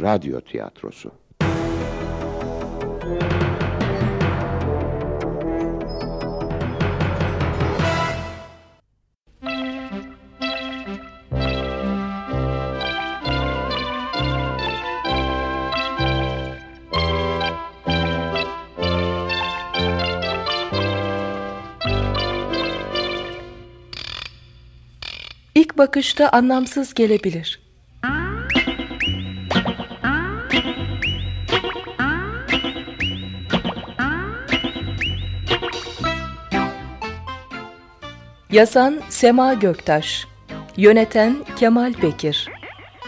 radyo tiyatrosu. İlk bakışta anlamsız gelebilir. Yazan Sema Göktaş. Yöneten Kemal Bekir.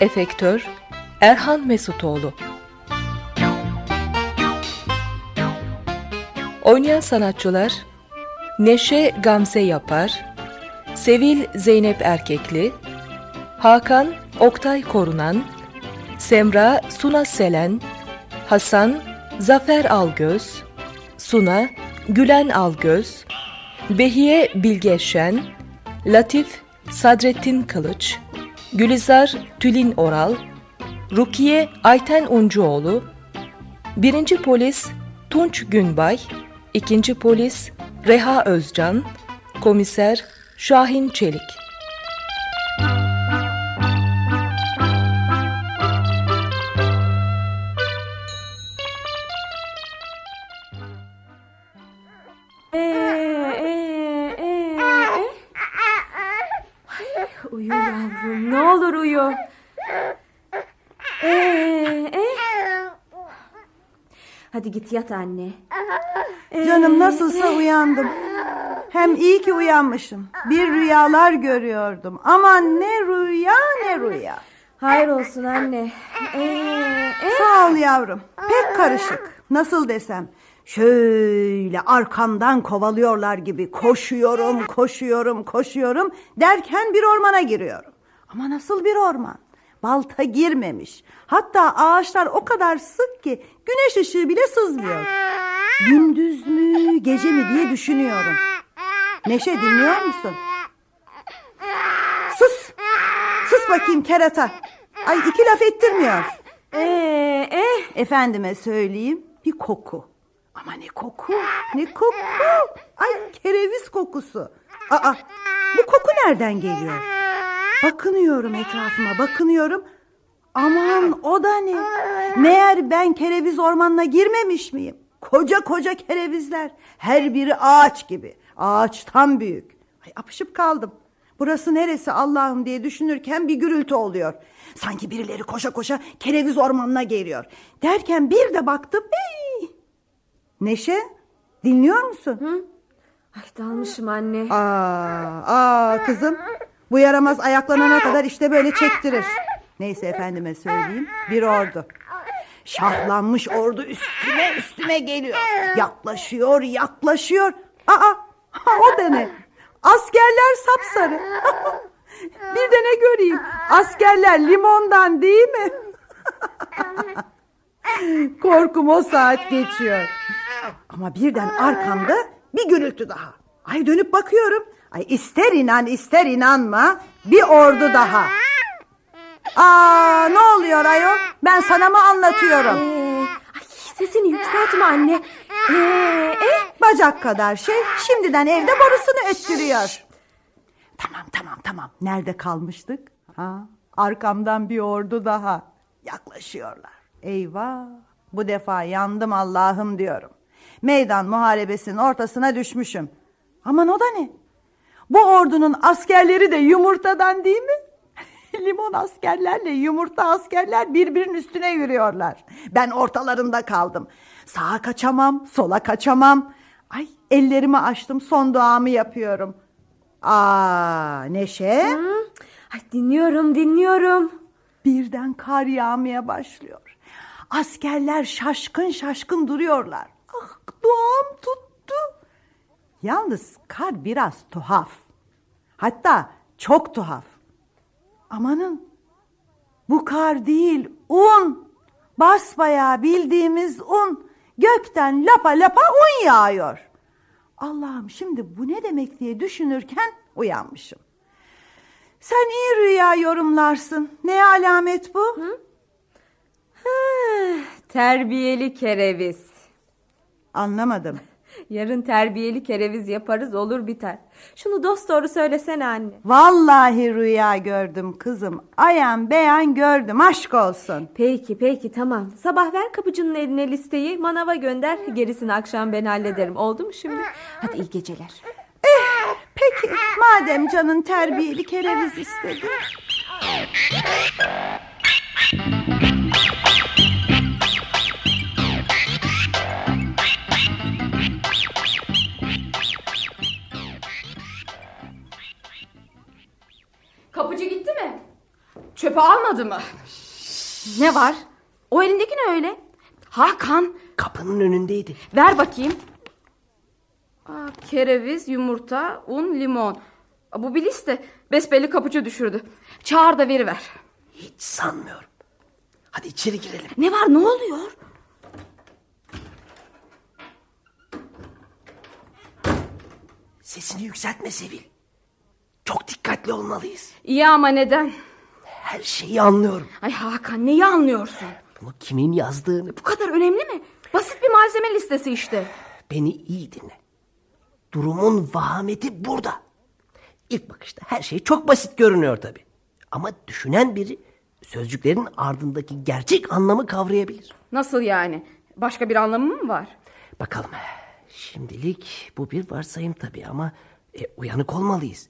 Efektör Erhan Mesutoğlu. Oynayan sanatçılar Neşe Gamze Yapar Sevil Zeynep Erkekli Hakan Oktay Korunan Semra Suna Selen Hasan Zafer Algöz Suna Gülen Algöz Behiye Bilge Şen, Latif Sadrettin Kılıç, Gülizar Tülin Oral, Rukiye Ayten Uncuoğlu, Birinci Polis Tunç Günbay, İkinci Polis Reha Özcan, Komiser Şahin Çelik. Hadi git yat anne. Canım nasılsa uyandım. Hem iyi ki uyanmışım. Bir rüyalar görüyordum. Aman ne rüya ne rüya. Hayır olsun anne. Ee, ee. Sağ ol yavrum. Pek karışık. Nasıl desem. Şöyle arkamdan kovalıyorlar gibi koşuyorum, koşuyorum, koşuyorum derken bir ormana giriyorum. Ama nasıl bir orman? Balta girmemiş. Hatta ağaçlar o kadar sık ki güneş ışığı bile sızmıyor. Gündüz mü, gece mi diye düşünüyorum. Neşe dinliyor musun? Sus! Sus bakayım kerata. Ay iki laf ettirmiyor. Ee, ee. Efendime söyleyeyim bir koku. Ama ne koku, ne koku. Ay kereviz kokusu. Aa, bu koku nereden geliyor? Bakınıyorum etrafıma, bakınıyorum. Aman o da ne? Meğer ben kereviz ormanına girmemiş miyim? Koca koca kerevizler. Her biri ağaç gibi. Ağaçtan büyük. Ay apışıp kaldım. Burası neresi Allah'ım diye düşünürken bir gürültü oluyor. Sanki birileri koşa koşa kereviz ormanına geliyor. Derken bir de baktım. Hey! Neşe dinliyor musun? Ay dalmışım anne. Aa, aa kızım. Bu yaramaz ayaklanana kadar işte böyle çektirir. Neyse efendime söyleyeyim. Bir ordu. Şahlanmış ordu üstüne üstüne geliyor. Yaklaşıyor, yaklaşıyor. Aa, o da ne? Askerler sapsarı. bir de ne göreyim? Askerler limondan değil mi? Korkum o saat geçiyor. Ama birden arkamda bir gürültü daha. Ay dönüp bakıyorum. Ay ister inan ister inanma bir ordu daha. Aa ne oluyor ayol? Ben sana mı anlatıyorum? Ee, ay sesini yükseltme anne. Ee, ee. Bacak kadar şey şimdiden evde borusunu öttürüyor. Tamam tamam tamam. Nerede kalmıştık? Ha, arkamdan bir ordu daha. Yaklaşıyorlar. Eyvah. Bu defa yandım Allah'ım diyorum. Meydan muharebesinin ortasına düşmüşüm. Aman o da ne? Bu ordunun askerleri de yumurtadan değil mi? Limon askerlerle yumurta askerler birbirinin üstüne yürüyorlar. Ben ortalarında kaldım. Sağa kaçamam, sola kaçamam. Ay ellerimi açtım, son duamı yapıyorum. Aa Neşe. Hı? Ay dinliyorum dinliyorum. Birden kar yağmaya başlıyor. Askerler şaşkın şaşkın duruyorlar. Ah duam tuttu. Yalnız kar biraz tuhaf. Hatta çok tuhaf. Amanın bu kar değil un. Basbayağı bildiğimiz un. Gökten lapa lapa un yağıyor. Allah'ım şimdi bu ne demek diye düşünürken uyanmışım. Sen iyi rüya yorumlarsın. Ne alamet bu? Terbiyeli kereviz. Anlamadım. Yarın terbiyeli kereviz yaparız olur biter. Şunu dost doğru söylesene anne. Vallahi rüya gördüm kızım. Ayan beyan gördüm aşk olsun. Peki peki tamam. Sabah ver kapıcının eline listeyi manava gönder. Gerisini akşam ben hallederim. Oldu mu şimdi? Hadi iyi geceler. Peki madem canın terbiyeli kereviz istedi. Çöpe almadı mı? Ne var? O elindeki ne öyle? Hakan Kapının önündeydi. ver bakayım. Aa, kereviz, yumurta, un, limon. Aa, Bu bir liste. Besbelli kapıcı düşürdü. Çağır da veriver. Hiç sanmıyorum. Hadi içeri girelim. Ne var ne oluyor? Sesini yükseltme Sevil. Çok dikkatli olmalıyız. İyi ama neden? Her şeyi anlıyorum. Ay Hakan neyi anlıyorsun? Bunu kimin yazdığını Bu kadar önemli mi? Basit bir malzeme listesi işte. beni iyi dinle. Durumun vahameti burada. İlk bakışta her şey çok basit görünüyor tabii. Ama düşünen biri sözcüklerin ardındaki gerçek anlamı kavrayabilir. Nasıl yani? Başka bir anlamı mı var? Bakalım. Şimdilik bu bir varsayım tabii ama e, uyanık olmalıyız.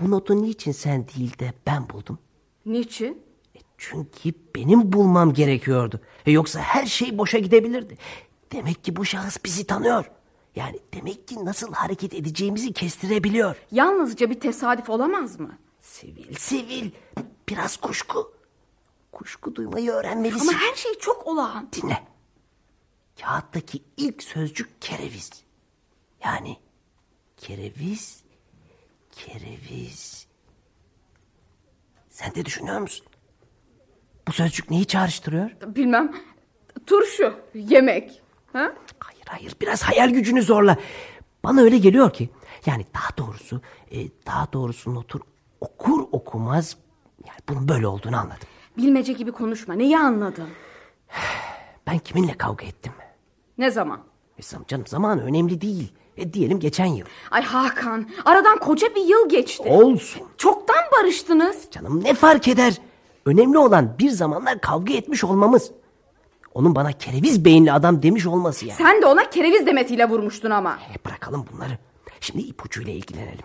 Bu notu niçin sen değil de ben buldum? Niçin? E, Çünkü benim bulmam gerekiyordu. E, yoksa her şey boşa gidebilirdi. Demek ki bu şahıs bizi tanıyor. Yani demek ki nasıl hareket edeceğimizi kestirebiliyor. Yalnızca bir tesadüf olamaz mı? Sevil, sevil. Biraz kuşku. Kuşku duymayı öğrenmelisin. Ama her şey çok olağan. Dinle. Kağıttaki ilk sözcük kereviz. Yani kereviz, kereviz. Sen de düşünüyor musun? Bu sözcük neyi çağrıştırıyor? Bilmem. Turşu, yemek. Ha? Hayır hayır biraz hayal gücünü zorla. Bana öyle geliyor ki yani daha doğrusu e, daha doğrusu notur okur okumaz yani bunun böyle olduğunu anladım. Bilmece gibi konuşma. Neyi anladın? Ben kiminle kavga ettim? Ne zaman? E, canım zaman önemli değil. E, diyelim geçen yıl. Ay Hakan, aradan koca bir yıl geçti. Olsun. Çoktan barıştınız. Canım ne fark eder? Önemli olan bir zamanlar kavga etmiş olmamız. Onun bana kereviz beyinli adam demiş olması yani. Sen de ona kereviz demetiyle vurmuştun ama. E, bırakalım bunları. Şimdi ipucuyla ilgilenelim.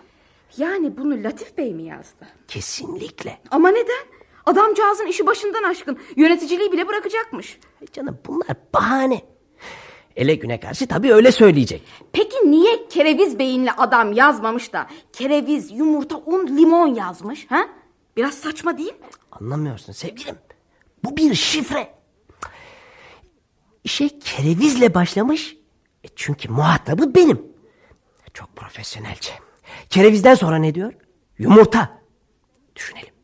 Yani bunu Latif Bey mi yazdı? Kesinlikle. Ama neden? Adamcağızın işi başından aşkın. Yöneticiliği bile bırakacakmış. E, canım bunlar bahane. Ele güne karşı tabii öyle söyleyecek. Peki niye kereviz beyinli adam yazmamış da kereviz, yumurta, un, limon yazmış? Ha? Biraz saçma değil mi? Anlamıyorsun sevgilim. Bu bir şifre. İşe kerevizle başlamış. E, çünkü muhatabı benim. Çok profesyonelce. Kerevizden sonra ne diyor? Yumurta. Düşünelim.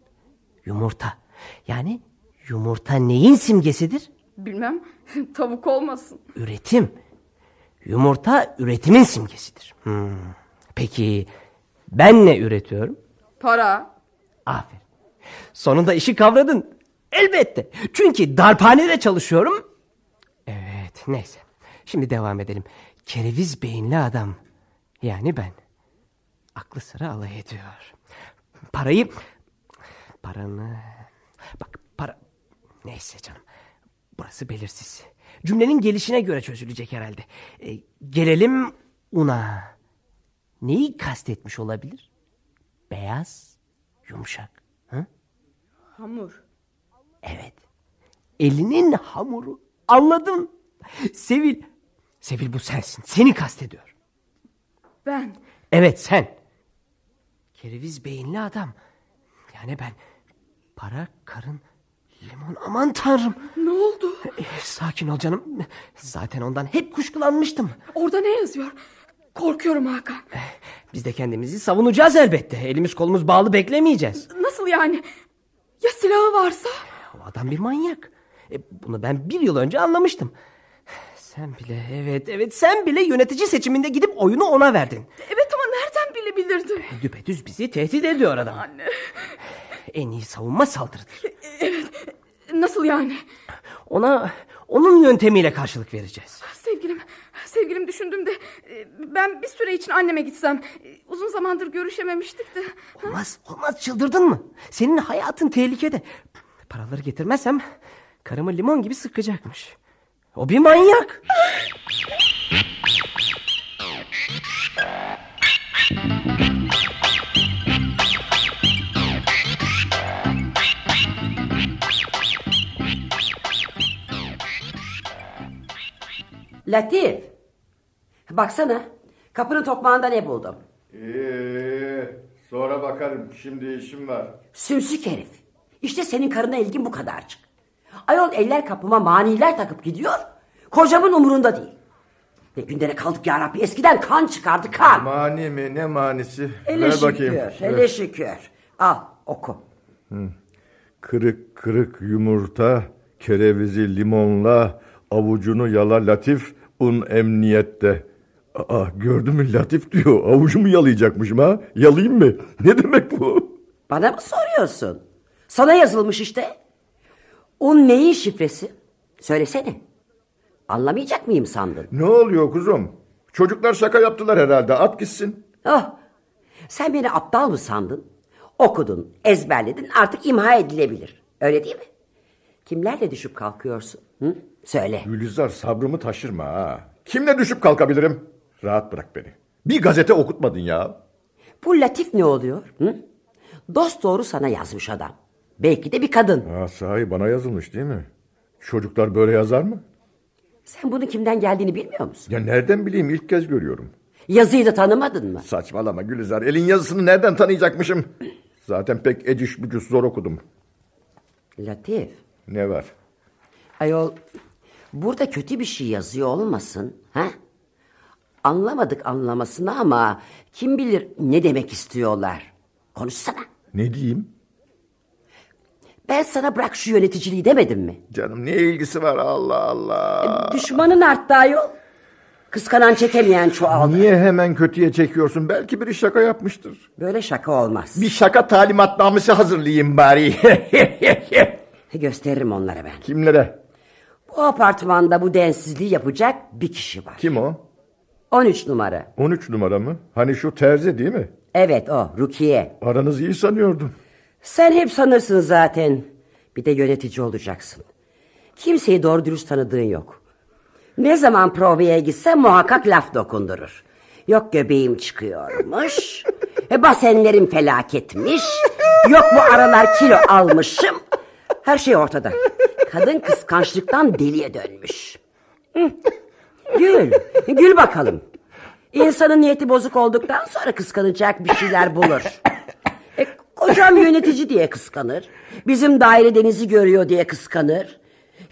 Yumurta. Yani yumurta neyin simgesidir? Bilmem. Tavuk olmasın. Üretim. Yumurta üretimin simgesidir. Hmm. Peki ben ne üretiyorum? Para. Aferin. Sonunda işi kavradın. Elbette. Çünkü darphanede çalışıyorum. Evet neyse. Şimdi devam edelim. Kereviz beyinli adam. Yani ben. Aklı sıra alay ediyor. Parayı... Paranı... Bak para... Neyse canım. Burası belirsiz. Cümlenin gelişine göre çözülecek herhalde. Ee, gelelim una. Neyi kastetmiş olabilir? Beyaz, yumuşak. Hı? Hamur. Evet. Elinin hamuru. Anladın. Sevil. Sevil bu sensin. Seni kastediyor. Ben. Evet sen. Kereviz beyinli adam. Yani ben. Para, karın, limon. Aman tanrım. Ne oldu? Eh, Sakin ol canım. Zaten ondan hep kuşkulanmıştım. Orada ne yazıyor? Korkuyorum Hakan. Biz de kendimizi savunacağız elbette. Elimiz kolumuz bağlı beklemeyeceğiz. Nasıl yani? Ya silahı varsa? O adam bir manyak. E, bunu ben bir yıl önce anlamıştım. Sen bile evet evet sen bile yönetici seçiminde gidip oyunu ona verdin. Evet ama nereden bilebilirdi? Düpedüz bizi tehdit ediyor adam. Anne. En iyi savunma saldırıdır. Nasıl yani? Ona onun yöntemiyle karşılık vereceğiz. Sevgilim, sevgilim düşündüm de e, ben bir süre için anneme gitsem. E, Uzun zamandır görüşememiştik de. Olmaz, olmaz çıldırdın mı? Senin hayatın tehlikede. Paraları getirmezsem karımı limon gibi sıkacakmış. O bir manyak. Latif. Baksana. Kapının tokmağında ne buldum? Ee, sonra bakarım. Şimdi işim var. Sümsük herif. İşte senin karına ilgin bu kadarcık. Ayol eller kapıma maniler takıp gidiyor. Kocamın umurunda değil. Ne günlere kaldık ya Rabbi. Eskiden kan çıkardı kan. Mani mi? Ne manisi? Hele Ver şükür. bakayım. Hele Ver. şükür. Al oku. Kırık kırık yumurta, kerevizi limonla, avucunu yala Latif, un emniyette. Aa, gördün mü Latif diyor. Avucumu yalayacakmışım ha. Yalayayım mı? Ne demek bu? Bana mı soruyorsun? Sana yazılmış işte. Un neyin şifresi? Söylesene. Anlamayacak mıyım sandın? Ne oluyor kuzum? Çocuklar şaka yaptılar herhalde. At gitsin. Oh, sen beni aptal mı sandın? Okudun, ezberledin artık imha edilebilir. Öyle değil mi? Kimlerle düşüp kalkıyorsun? Hı? Söyle. Gülizar sabrımı taşırma ha. Kimle düşüp kalkabilirim? Rahat bırak beni. Bir gazete okutmadın ya. Bu Latif ne oluyor? Hı? Dost doğru sana yazmış adam. Belki de bir kadın. Ha, sahi bana yazılmış değil mi? Çocuklar böyle yazar mı? Sen bunun kimden geldiğini bilmiyor musun? Ya nereden bileyim ilk kez görüyorum. Yazıyı da tanımadın mı? Saçmalama Gülizar. Elin yazısını nereden tanıyacakmışım? Zaten pek eciş bücüs zor okudum. Latif, Ne var? ayol burada kötü bir şey yazıyor olmasın? Ha? Anlamadık anlamasını ama kim bilir ne demek istiyorlar. Konuşsana. Ne diyeyim? Ben sana bırak şu yöneticiliği demedim mi? Canım ne ilgisi var Allah Allah. Düşmanın arttı ayol. Kıskanan çekemeyen çoğaldı. Niye hemen kötüye çekiyorsun? Belki biri şaka yapmıştır. Böyle şaka olmaz. Bir şaka talimatnamesi hazırlayayım bari. Gösteririm onlara ben. Kimlere? Bu apartmanda bu densizliği yapacak bir kişi var. Kim o? 13 numara. 13 numara mı? Hani şu terzi değil mi? Evet o Rukiye. Aranız iyi sanıyordum. Sen hep sanırsın zaten. Bir de yönetici olacaksın. Kimseyi doğru dürüst tanıdığın yok. Ne zaman provaya gitse muhakkak laf dokundurur. Yok göbeğim çıkıyormuş. e, basenlerim felaketmiş. Yok bu aralar kilo almışım. Her şey ortada. Kadın kıskançlıktan deliye dönmüş. Gül, gül bakalım. İnsanın niyeti bozuk olduktan sonra kıskanacak bir şeyler bulur. E, kocam yönetici diye kıskanır. Bizim daire denizi görüyor diye kıskanır.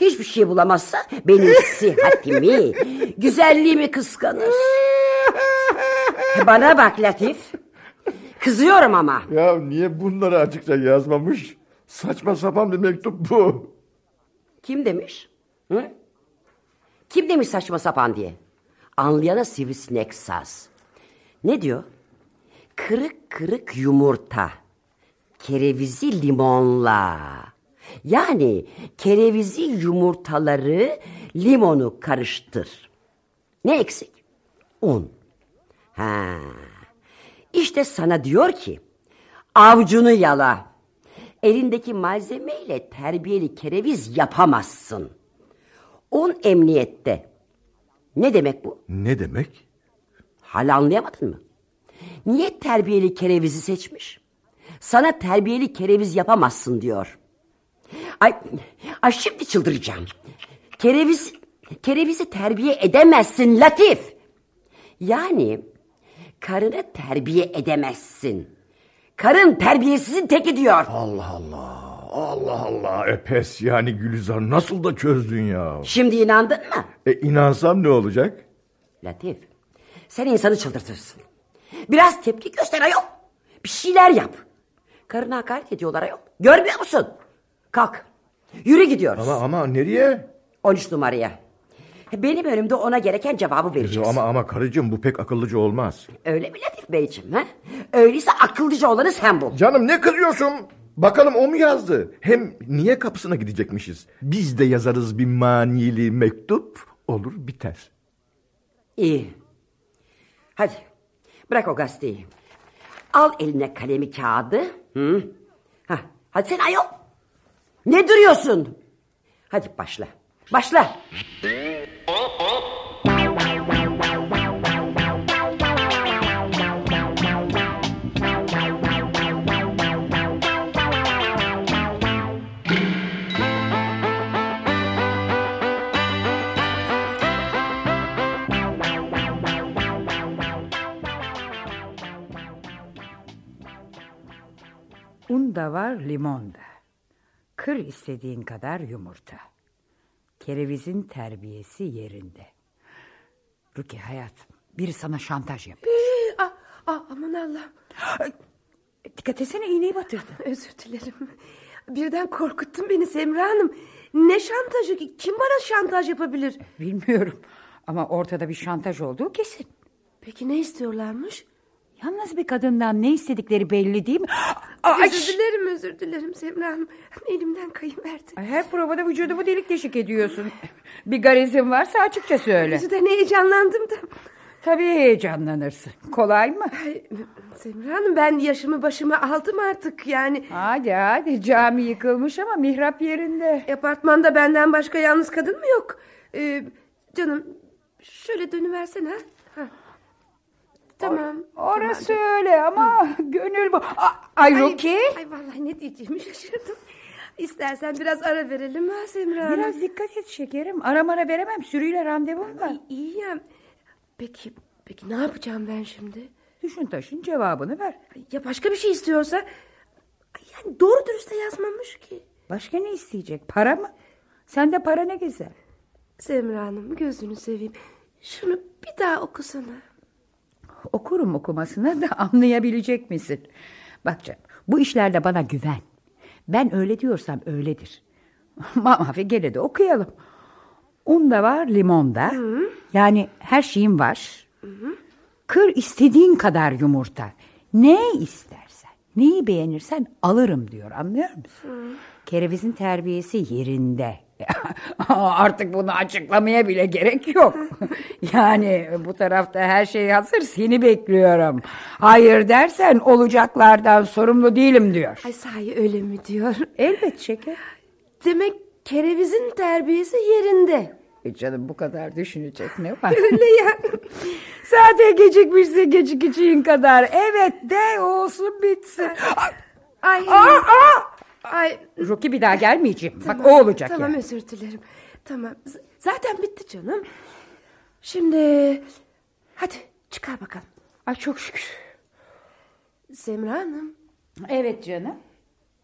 Hiçbir şey bulamazsa benim sıhhatimi, güzelliğimi kıskanır. E, Bana bak Latif. Kızıyorum ama. Ya niye bunları açıkça yazmamış? Saçma sapan bir mektup bu. Kim demiş? Hı? Kim demiş saçma sapan diye? Anlayana sivrisinek saz. Ne diyor? Kırık kırık yumurta. Kerevizi limonla. Yani kerevizi yumurtaları limonu karıştır. Ne eksik? Un. Ha. İşte sana diyor ki avcunu yala. Elindeki malzemeyle terbiyeli kereviz yapamazsın. Un emniyette. Ne demek bu? Ne demek? Hala anlayamadın mı? Niye terbiyeli kerevizi seçmiş? Sana terbiyeli kereviz yapamazsın diyor. Ay, ay şimdi çıldıracağım. Kereviz, kerevizi terbiye edemezsin Latif. Yani karını terbiye edemezsin. Karın terbiyesizin teki diyor. Allah Allah. Allah Allah. E pes yani Gülizar nasıl da çözdün ya. Şimdi inandın mı? E inansam ne olacak? Latif, sen insanı çıldırtırsın. Biraz tepki göster ayol. Bir şeyler yap. Karına hakaret ediyorlar ayol. Görmüyor musun? Kalk. Yürü gidiyoruz. Ama ama nereye? 13 numaraya. Benim önümde ona gereken cevabı vereceğiz. Ama ama karıcığım bu pek akıllıca olmaz. Öyle mi Latif Beyciğim? Ha? Öyleyse akıllıca olanı sen bul. Canım ne kızıyorsun? Bakalım o mu yazdı? Hem niye kapısına gidecekmişiz? Biz de yazarız bir manili mektup. Olur biter. İyi. Hadi bırak o gazeteyi. Al eline kalemi kağıdı. Hı? Hah, hadi sen ayol. Ne duruyorsun? Hadi başla. Başla. Un da var, limon da. Kır istediğin kadar yumurta. Kerevizin terbiyesi yerinde. Ruki hayatım, biri sana şantaj yapıyor. Ah, ah, aman Allah'ım. Dikkat etsene iğneyi batırdın. Özür dilerim. Birden korkuttun beni Semra Hanım. Ne şantajı? Kim bana şantaj yapabilir? Bilmiyorum ama ortada bir şantaj olduğu kesin. Peki ne istiyorlarmış? Yalnız bir kadından ne istedikleri belli değil mi? Ay, özür dilerim, özür dilerim Semra Hanım. Elimden kayıverdi. Ay, Her provada vücudumu delik deşik ediyorsun. Bir garezin varsa açıkça söyle. Yüzüden heyecanlandım da. Tabii heyecanlanırsın. Kolay mı? Ay, Semra Hanım ben yaşımı başıma aldım artık yani. Hadi hadi cami yıkılmış ama mihrap yerinde. Apartmanda benden başka yalnız kadın mı yok? Ee, canım şöyle dönüversene. Ha? Tamam. Orası tamam. öyle ama gönül bu. A- Ay Ay, Ruki. Ay vallahi ne diyeceğimi şaşırdım. İstersen biraz ara verelim ha Semra Hanım. Biraz dikkat et şekerim. Ara mara veremem. Sürüyle randevum var. İyi ya. Peki, peki ne yapacağım ben şimdi? Düşün taşın cevabını ver. Ya başka bir şey istiyorsa? Yani doğru dürüst de yazmamış ki. Başka ne isteyecek? Para mı? Sende para ne güzel. Semra Hanım gözünü seveyim. Şunu bir daha okusana. Okurum okumasını da anlayabilecek misin? Bak canım bu işlerde bana güven. Ben öyle diyorsam öyledir. Mafi gene de okuyalım. Un da var limon da. Yani her şeyim var. Kır istediğin kadar yumurta. Ne istersen, neyi beğenirsen alırım diyor anlıyor musun? Kerevizin terbiyesi yerinde. Artık bunu açıklamaya bile gerek yok. yani bu tarafta her şey hazır seni bekliyorum. Hayır dersen olacaklardan sorumlu değilim diyor. Ay sahi öyle mi diyor? Elbet şeker. Demek kerevizin terbiyesi yerinde. E canım bu kadar düşünecek ne var? Öyle ya. Zaten gecikmişse gecikeceğin kadar. Evet de olsun bitsin. Ay. Aa, aa! Ay. Ruki bir daha gelmeyeceğim. Bak o olacak Tamam ya. özür dilerim. Tamam. Z- zaten bitti canım. Şimdi hadi çıkar bakalım. Ay çok şükür. Semra Hanım. Evet canım.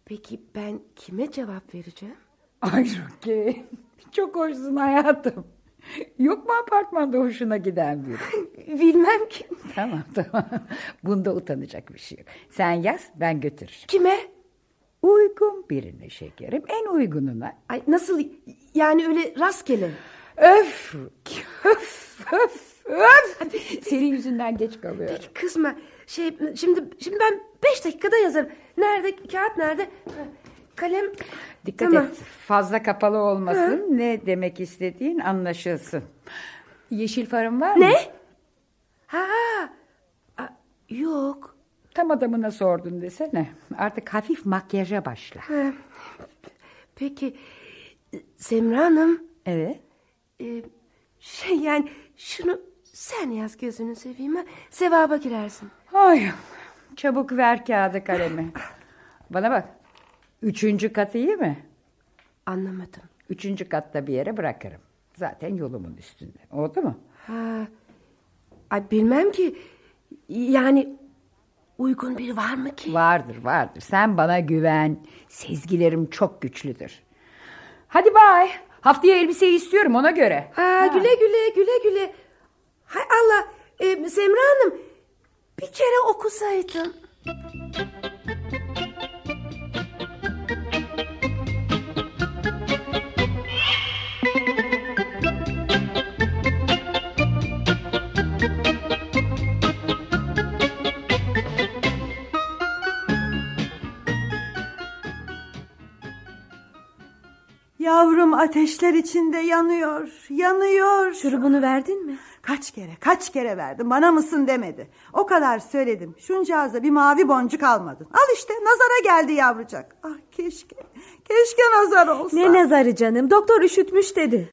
Peki ben kime cevap vereceğim? Ay Ruki. Çok hoşsun hayatım. Yok mu apartmanda hoşuna giden biri? Bilmem ki. tamam tamam. Bunda utanacak bir şey yok. Sen yaz ben götürürüm. Kime? Uygun birine şekerim. En uygununa. Ay nasıl yani öyle rastgele. Öf. Öf öf öf. Senin yüzünden geç kalıyorum. Peki kızma. Şey şimdi şimdi ben beş dakikada yazarım. Nerede kağıt nerede? Kalem. Dikkat Tamam. et fazla kapalı olmasın. Ne demek istediğin anlaşılsın. Yeşil farın var mı? Ne? Ha. Aa, yok. Tam adamına sordun desene. Artık hafif makyaja başla. Ha, Peki Semra Hanım Evet. e, şey yani şunu sen yaz gözünü seveyim ha. Sevaba girersin. Ay, çabuk ver kağıdı kalemi. Bana bak. Üçüncü kat iyi mi? Anlamadım. Üçüncü katta bir yere bırakırım. Zaten yolumun üstünde. Oldu mu? Ha. Ay bilmem ki. Yani uygun biri var mı ki? Vardır vardır. Sen bana güven. Sezgilerim çok güçlüdür. Hadi bay. Haftaya elbiseyi istiyorum ona göre. Ha, güle güle güle güle. Hay Allah. E, Semra Hanım bir kere okusaydım. Yavrum ateşler içinde yanıyor, yanıyor. Şurubunu verdin mi? Kaç kere, kaç kere verdim. Bana mısın demedi. O kadar söyledim. Şuncağızda bir mavi boncuk almadın. Al işte nazara geldi yavrucak. Ah keşke, keşke nazar olsa. Ne nazarı canım? Doktor üşütmüş dedi.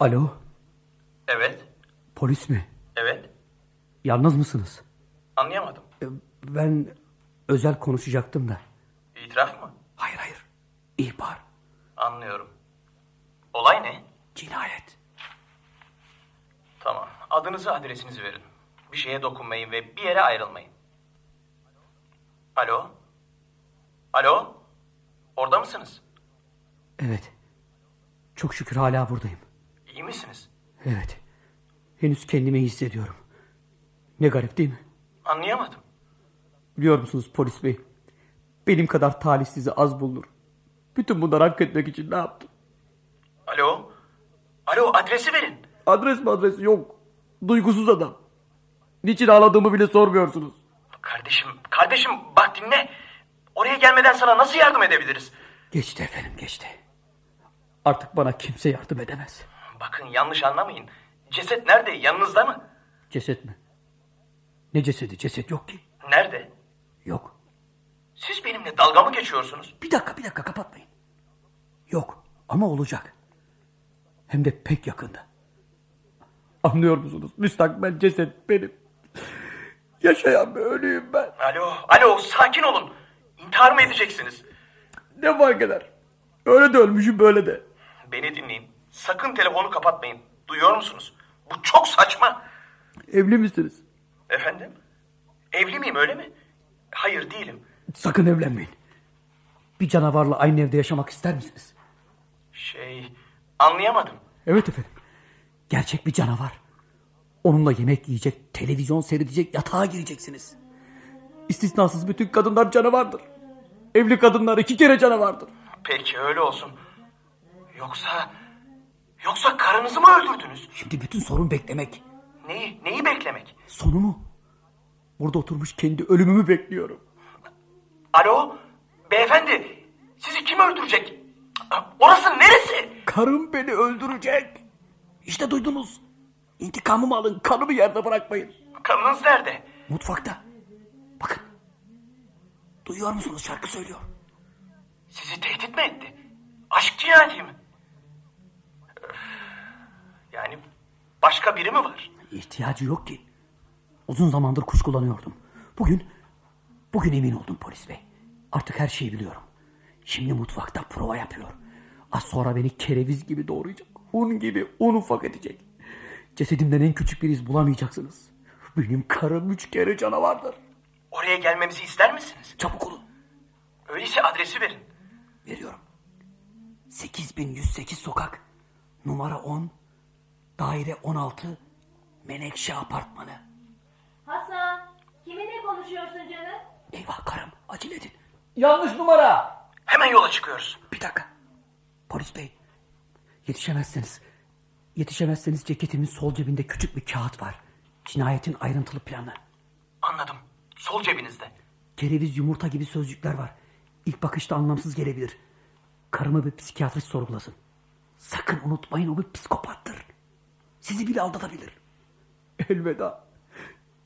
Alo, Evet, polis mi? evet. Yalnız mısınız? Anlayamadım. E, Ben özel konuşacaktım da. İtiraf mı? Hayır hayır, ihbar, Anlıyorum. Olay ne? cinayet. Tamam. Adınızı, adresinizi verin. Bir şeye dokunmayın ve bir yere ayrılmayın. Alo? Alo? Orada mısınız? Evet, çok şükür hala buradayım. İyi misiniz? Evet, henüz kendimi hissediyorum. Ne garip değil mi? Anlayamadım. Biliyor musunuz polis bey? Benim kadar talihsizi az bulunur. Bütün bunları hak etmek için ne yaptım? Alo? Alo, adresi verin. Adres mi adres yok. Duygusuz adam. Niçin ağladığımı bile sormuyorsunuz. Kardeşim, kardeşim bak dinle. Oraya gelmeden sana nasıl yardım edebiliriz? Geçti efendim geçti. Artık bana kimse yardım edemez. Bakın yanlış anlamayın. Ceset nerede? Yanınızda mı? Ceset mi? Ne cesedi? Ceset yok ki. Nerede? Yok. Siz benimle dalga mı geçiyorsunuz? Bir dakika bir dakika kapatmayın. Yok ama olacak. Hem de pek yakında. Anlıyor musunuz? Müstakbel ceset benim. Yaşayan bir ölüyüm ben. Alo, alo sakin olun. İntihar mı edeceksiniz? Ne fark eder? Öyle de ölmüşüm böyle de. Beni dinleyin. Sakın telefonu kapatmayın. Duyuyor musunuz? Bu çok saçma. Evli misiniz? Efendim? Evli miyim öyle mi? Hayır değilim. Sakın evlenmeyin. Bir canavarla aynı evde yaşamak ister misiniz? Şey anlayamadım. Evet efendim. Gerçek bir canavar. Onunla yemek yiyecek, televizyon seyredecek, yatağa gireceksiniz. İstisnasız bütün kadınlar canavardır. Evli kadınlar iki kere canavardır. Peki öyle olsun. Yoksa... Yoksa karınızı mı öldürdünüz? Şimdi bütün sorun beklemek. Neyi, neyi beklemek? Sonumu. Burada oturmuş kendi ölümümü bekliyorum. Alo? Beyefendi, sizi kim öldürecek? Orası neresi? Karım beni öldürecek. İşte duydunuz. İntikamımı alın, kanımı yerde bırakmayın. Karınız nerede? Mutfakta. Bakın. Duyuyor musunuz şarkı söylüyor. Sizi tehdit mi etti? Aşk cinayeti mi? Yani başka biri mi var? İhtiyacı yok ki. Uzun zamandır kuşkulanıyordum. Bugün, bugün emin oldum polis bey. Artık her şeyi biliyorum. Şimdi mutfakta prova yapıyor. Az sonra beni kereviz gibi doğrayacak. Un gibi un ufak edecek. Cesedimden en küçük bir iz bulamayacaksınız. Benim karım üç kere canavardır. Oraya gelmemizi ister misiniz? Çabuk olun. Öyleyse adresi verin. Veriyorum. 8108 sokak. Numara 10. Daire 16. Menekşe apartmanı. Hasan, kiminle konuşuyorsun canım? Eyvah karım acele edin. Yanlış numara. Hemen yola çıkıyoruz. Bir dakika. Polis bey. Yetişemezseniz. Yetişemezseniz ceketimin sol cebinde küçük bir kağıt var. Cinayetin ayrıntılı planı. Anladım. Sol cebinizde. Kereviz yumurta gibi sözcükler var. İlk bakışta anlamsız gelebilir. Karımı bir psikiyatrist sorgulasın. Sakın unutmayın o bir psikopattır. Sizi bile aldatabilir. Elveda.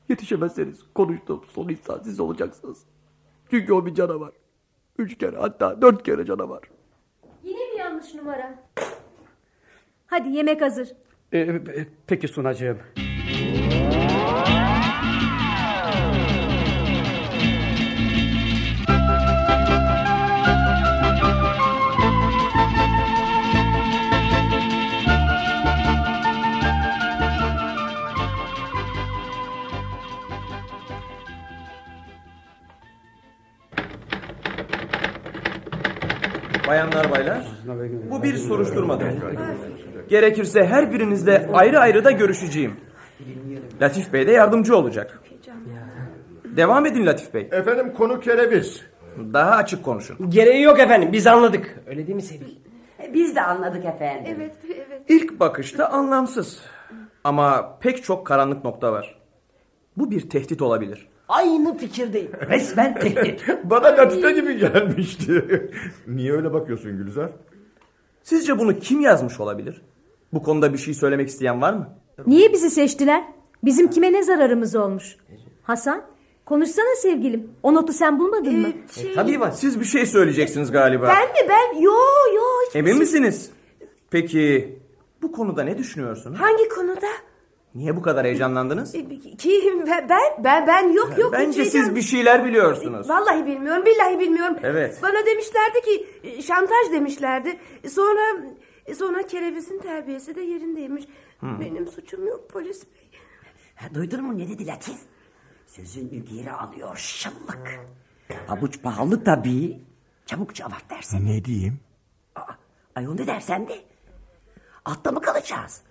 Yetişemezseniz konuştuğum son insan siz olacaksınız. Çünkü o bir canavar. Üç kere hatta dört kere canavar. Yine bir yanlış numara. Hadi yemek hazır. Ee, peki sunacığım. Bayanlar baylar, bu bir soruşturmadır. Gerekirse her birinizle ayrı ayrı da görüşeceğim. Latif Bey de yardımcı olacak. Devam edin Latif Bey. Efendim konu kereviz. Daha açık konuşun. Gereği yok efendim biz anladık. Öyle değil mi Sevil? Biz de anladık efendim. Evet, evet. İlk bakışta anlamsız. Ama pek çok karanlık nokta var. Bu bir tehdit olabilir. Aynı fikirdeyim. Resmen tehdit. Bana latife gibi gelmişti. Niye öyle bakıyorsun Gülizar? Sizce bunu kim yazmış olabilir? Bu konuda bir şey söylemek isteyen var mı? Niye bizi seçtiler? Bizim kime ne zararımız olmuş? Hasan, konuşsana sevgilim. O notu sen bulmadın mı? Tabii var. Siz bir şey söyleyeceksiniz galiba. Ben mi ben? Yo yo. Emin şey- misiniz? Peki bu konuda ne düşünüyorsunuz? Hangi konuda? Niye bu kadar heyecanlandınız? Kim? Ben ben ben yok yok. Bence siz heyecan- bir şeyler biliyorsunuz. Vallahi bilmiyorum, billahi bilmiyorum. Evet. Bana demişlerdi ki e, şantaj demişlerdi. Sonra sonra kerevizin terbiyesi de yerindeymiş. Hmm. Benim suçum yok polis bey. Ha, Duydun mu ne dedi Latif? Sözün geri alıyor şıllık. Avuç pahalı tabii. Çabuk cevap dersen. Ne diyeyim? Ay o ne dersen de. Altta mı kalacağız?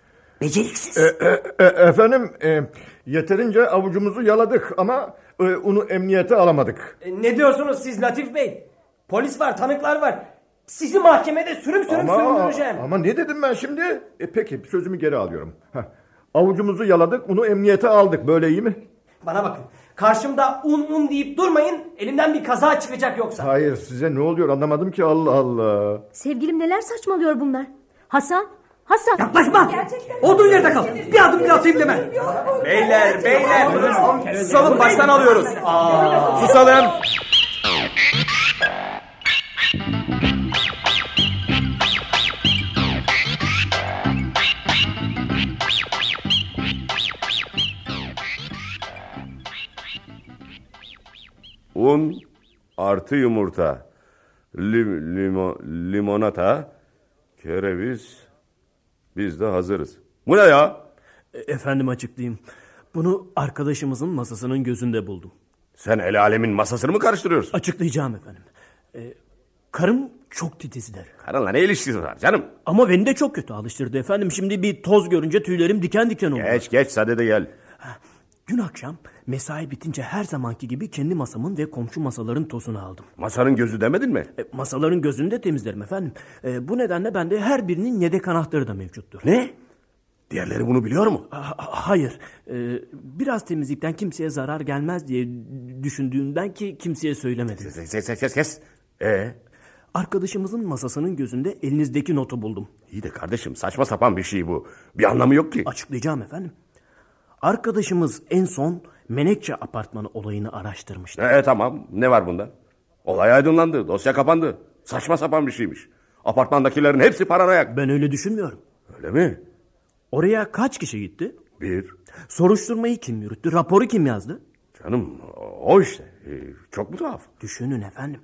Beceriksiz. E, e, e, efendim e, yeterince avucumuzu yaladık ama e, unu emniyete alamadık. E, Ne diyorsunuz siz Latif Bey? Polis var, tanıklar var. Sizi mahkemede sürüm sürüm Ama, süründüreceğim. ama ne dedim ben şimdi? E, peki sözümü geri alıyorum. Heh. Avucumuzu yaladık, unu emniyete aldık. Böyle iyi mi? Bana bakın. Karşımda un un deyip durmayın. Elimden bir kaza çıkacak yoksa. Hayır size ne oluyor anlamadım ki Allah Allah. Sevgilim neler saçmalıyor bunlar? Hasan, Hasan. Yaklaşma. Olduğun yerde kal. Bir adım bile atayım deme. Beyler, beyler. Susalım baştan alıyoruz. Susalım. Un artı yumurta, lim, limo, limonata, kereviz. Biz de hazırız. Bu ne ya? Efendim açıklayayım. Bunu arkadaşımızın masasının gözünde buldum. Sen el alemin masasını mı karıştırıyorsun? Açıklayacağım efendim. Ee, karım çok titizler. Karınla ne ilişkisi var canım? Ama beni de çok kötü alıştırdı efendim. Şimdi bir toz görünce tüylerim diken diken oldu. Geç geç sade de gel. Dün akşam mesai bitince her zamanki gibi kendi masamın ve komşu masaların tozunu aldım. Masanın gözü demedin mi? E, masaların gözünü de temizlerim efendim. E, bu nedenle bende her birinin yedek anahtarı da mevcuttur. Ne? Diğerleri bunu biliyor mu? Ha- hayır. E, biraz temizlikten kimseye zarar gelmez diye düşündüğümden ki kimseye söylemedim. Kes kes kes kes. Ee? Arkadaşımızın masasının gözünde elinizdeki notu buldum. İyi de kardeşim saçma sapan bir şey bu. Bir anlamı yok ki. Açıklayacağım efendim. Arkadaşımız en son Menekşe apartmanı olayını araştırmıştı. Ee, tamam ne var bunda? Olay aydınlandı dosya kapandı. Saçma sapan bir şeymiş. Apartmandakilerin hepsi paranoyak. Ben öyle düşünmüyorum. Öyle mi? Oraya kaç kişi gitti? Bir. Soruşturmayı kim yürüttü? Raporu kim yazdı? Canım o işte. Ee, çok mu tuhaf? Düşünün efendim.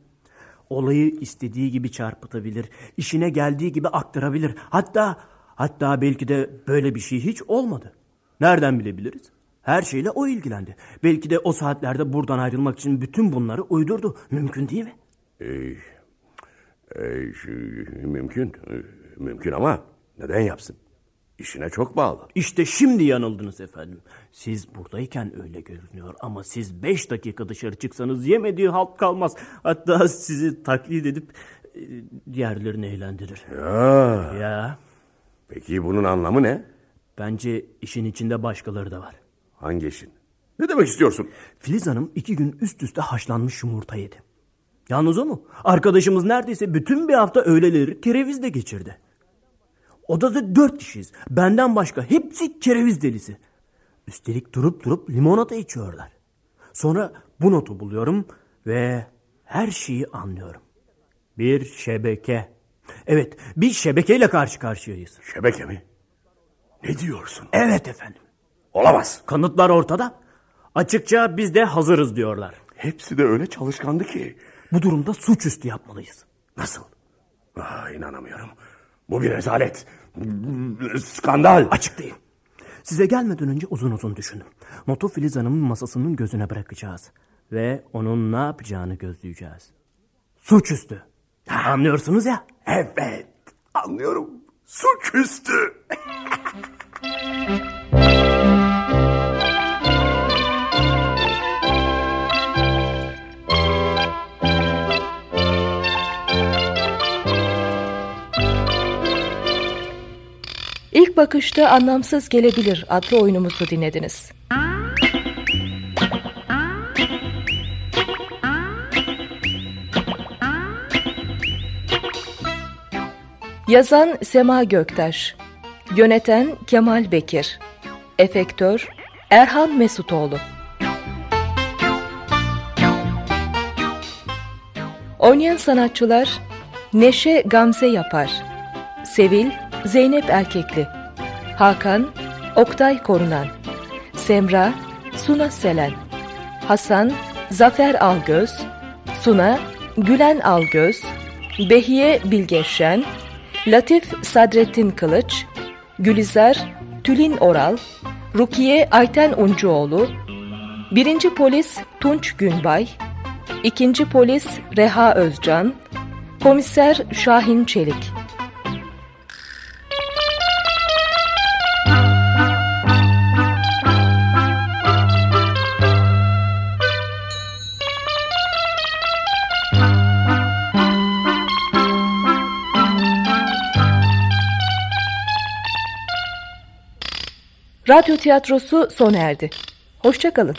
Olayı istediği gibi çarpıtabilir, işine geldiği gibi aktarabilir. Hatta hatta belki de böyle bir şey hiç olmadı. Nereden bilebiliriz? Her şeyle o ilgilendi. Belki de o saatlerde buradan ayrılmak için bütün bunları uydurdu. Mümkün değil mi? Ee, e, şu- mümkün. Mümkün ama neden yapsın? İşine çok bağlı. İşte şimdi yanıldınız efendim. Siz buradayken öyle görünüyor ama siz beş dakika dışarı çıksanız yemediği halt kalmaz. Hatta sizi taklit edip e, diğerlerini eğlendirir. Ya. Ya. Peki bunun anlamı ne? Bence işin içinde başkaları da var. Hangi işin? Ne demek istiyorsun? Filiz Hanım iki gün üst üste haşlanmış yumurta yedi. Yalnız o mu? Arkadaşımız neredeyse bütün bir hafta öğleleri kerevizde geçirdi. Odada dört kişiyiz. Benden başka hepsi kereviz delisi. Üstelik durup durup limonata içiyorlar. Sonra bu notu buluyorum ve her şeyi anlıyorum. Bir şebeke. Evet, bir şebekeyle karşı karşıyayız. Şebeke mi? Ne diyorsun? Evet efendim. Olamaz. Kanıtlar ortada. Açıkça biz de hazırız diyorlar. Hepsi de öyle çalışkandı ki. Bu durumda suçüstü yapmalıyız. Nasıl? Ah, inanamıyorum. Bu bir rezalet. Skandal. Açıklayayım. Size gelmeden önce uzun uzun düşündüm. Notu Filiz Hanım'ın masasının gözüne bırakacağız. Ve onun ne yapacağını gözleyeceğiz. Suçüstü. Anlıyorsunuz ya. Evet. Anlıyorum. Su küstü. İlk bakışta anlamsız gelebilir adlı oyunumuzu dinlediniz. Yazan Sema Göktaş. Yöneten Kemal Bekir. Efektör Erhan Mesutoğlu. Oynayan sanatçılar Neşe Gamze Yapar Sevil Zeynep Erkekli Hakan Oktay Korunan Semra Suna Selen Hasan Zafer Algöz Suna Gülen Algöz Behiye Bilgeşen Latif Sadrettin Kılıç Gülizar Tülin Oral Rukiye Ayten Uncuoğlu Birinci Polis Tunç Günbay İkinci Polis Reha Özcan Komiser Şahin Çelik Radyo tiyatrosu sona erdi. Hoşçakalın.